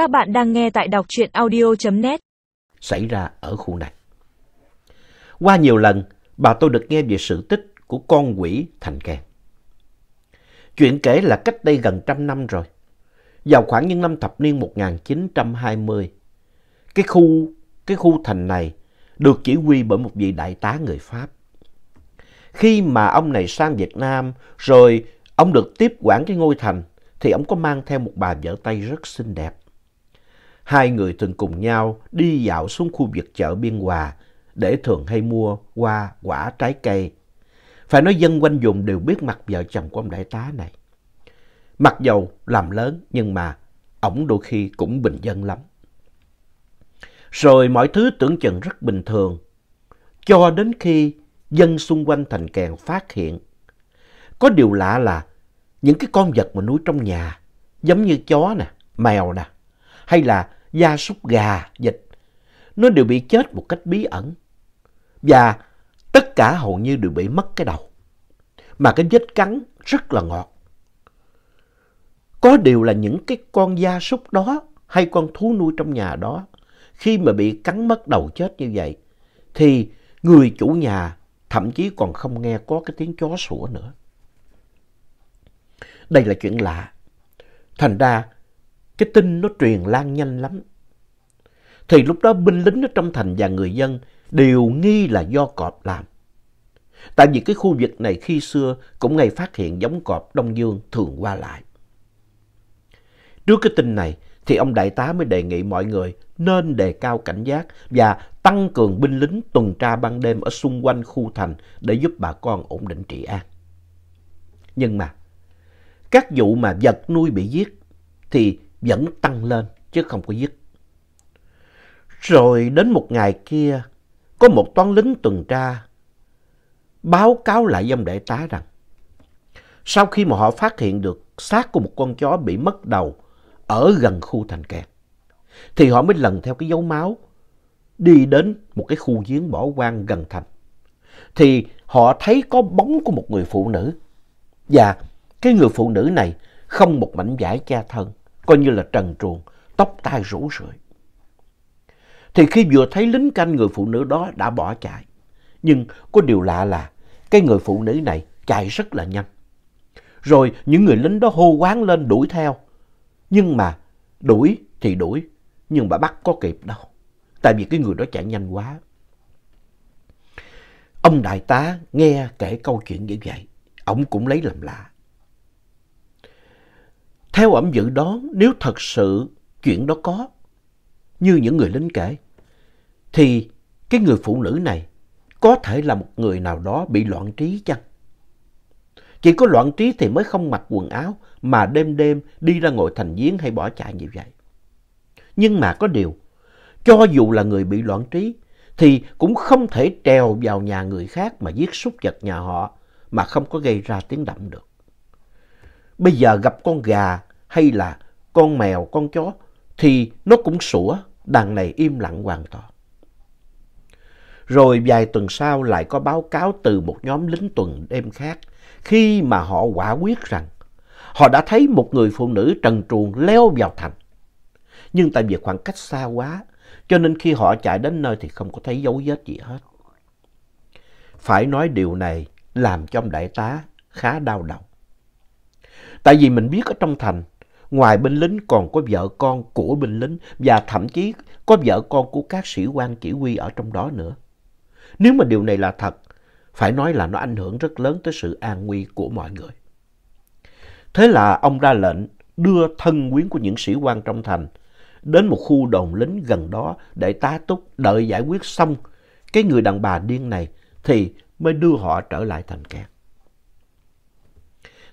Các bạn đang nghe tại đọc truyện audio.net xảy ra ở khu này. Qua nhiều lần, bà tôi được nghe về sự tích của con quỷ Thành Kèn. Chuyện kể là cách đây gần trăm năm rồi. Vào khoảng những năm thập niên 1920, cái khu, cái khu thành này được chỉ huy bởi một vị đại tá người Pháp. Khi mà ông này sang Việt Nam rồi ông được tiếp quản cái ngôi thành thì ông có mang theo một bà vợ Tây rất xinh đẹp. Hai người thường cùng nhau đi dạo xuống khu vực chợ Biên Hòa để thường hay mua hoa, quả, trái cây. Phải nói dân quanh vùng đều biết mặt vợ chồng của ông đại tá này. Mặc dầu làm lớn nhưng mà ổng đôi khi cũng bình dân lắm. Rồi mọi thứ tưởng chừng rất bình thường. Cho đến khi dân xung quanh thành kèn phát hiện. Có điều lạ là những cái con vật mà nuôi trong nhà, giống như chó nè, mèo nè, hay là gia súc gà, dịch nó đều bị chết một cách bí ẩn. Và tất cả hầu như đều bị mất cái đầu. Mà cái vết cắn rất là ngọt. Có điều là những cái con gia súc đó hay con thú nuôi trong nhà đó, khi mà bị cắn mất đầu chết như vậy, thì người chủ nhà thậm chí còn không nghe có cái tiếng chó sủa nữa. Đây là chuyện lạ. Thành ra, cái tin nó truyền lan nhanh lắm. Thì lúc đó binh lính ở trong thành và người dân đều nghi là do cọp làm. Tại vì cái khu vực này khi xưa cũng ngay phát hiện giống cọp Đông Dương thường qua lại. Trước cái tin này thì ông đại tá mới đề nghị mọi người nên đề cao cảnh giác và tăng cường binh lính tuần tra ban đêm ở xung quanh khu thành để giúp bà con ổn định trị an. Nhưng mà, các vụ mà vật nuôi bị giết thì vẫn tăng lên chứ không có dứt. Rồi đến một ngày kia, có một toán lính tuần tra báo cáo lại với ông đại tá rằng sau khi mà họ phát hiện được xác của một con chó bị mất đầu ở gần khu thành kẹt, thì họ mới lần theo cái dấu máu đi đến một cái khu giếng bỏ hoang gần thành. Thì họ thấy có bóng của một người phụ nữ và cái người phụ nữ này không một mảnh vải che thân, coi như là trần truồng, tóc tai rủ rượi. Thì khi vừa thấy lính canh người phụ nữ đó đã bỏ chạy. Nhưng có điều lạ là cái người phụ nữ này chạy rất là nhanh. Rồi những người lính đó hô quán lên đuổi theo. Nhưng mà đuổi thì đuổi, nhưng mà bắt có kịp đâu. Tại vì cái người đó chạy nhanh quá. Ông đại tá nghe kể câu chuyện như vậy, ông cũng lấy làm lạ. Theo ẩm dự đoán, nếu thật sự chuyện đó có, như những người lính kể, thì cái người phụ nữ này có thể là một người nào đó bị loạn trí chăng? Chỉ có loạn trí thì mới không mặc quần áo mà đêm đêm đi ra ngồi thành giếng hay bỏ chạy như vậy. Nhưng mà có điều, cho dù là người bị loạn trí thì cũng không thể trèo vào nhà người khác mà giết súc vật nhà họ mà không có gây ra tiếng động được. Bây giờ gặp con gà hay là con mèo, con chó thì nó cũng sủa, đàn này im lặng hoàn toàn. Rồi vài tuần sau lại có báo cáo từ một nhóm lính tuần đêm khác khi mà họ quả quyết rằng họ đã thấy một người phụ nữ trần truồng leo vào thành. Nhưng tại vì khoảng cách xa quá cho nên khi họ chạy đến nơi thì không có thấy dấu vết gì hết. Phải nói điều này làm cho ông đại tá khá đau đầu. Tại vì mình biết ở trong thành ngoài binh lính còn có vợ con của binh lính và thậm chí có vợ con của các sĩ quan chỉ huy ở trong đó nữa. Nếu mà điều này là thật, phải nói là nó ảnh hưởng rất lớn tới sự an nguy của mọi người. Thế là ông ra lệnh đưa thân quyến của những sĩ quan trong thành đến một khu đồn lính gần đó để tá túc đợi giải quyết xong cái người đàn bà điên này thì mới đưa họ trở lại thành kẹt.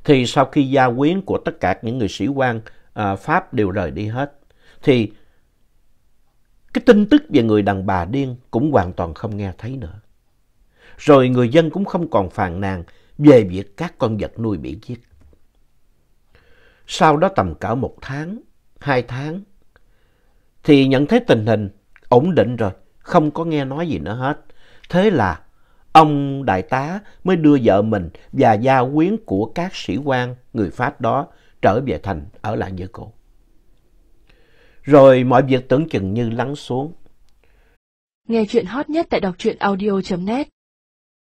Thì sau khi gia quyến của tất cả những người sĩ quan à, Pháp đều rời đi hết, thì cái tin tức về người đàn bà điên cũng hoàn toàn không nghe thấy nữa. Rồi người dân cũng không còn phàn nàn về việc các con vật nuôi bị giết. Sau đó tầm cỡ một tháng, hai tháng, thì nhận thấy tình hình ổn định rồi, không có nghe nói gì nữa hết. Thế là ông đại tá mới đưa vợ mình và gia quyến của các sĩ quan, người Pháp đó trở về thành ở lại với cô. Rồi mọi việc tưởng chừng như lắng xuống. Nghe chuyện hot nhất tại đọc truyện audio.net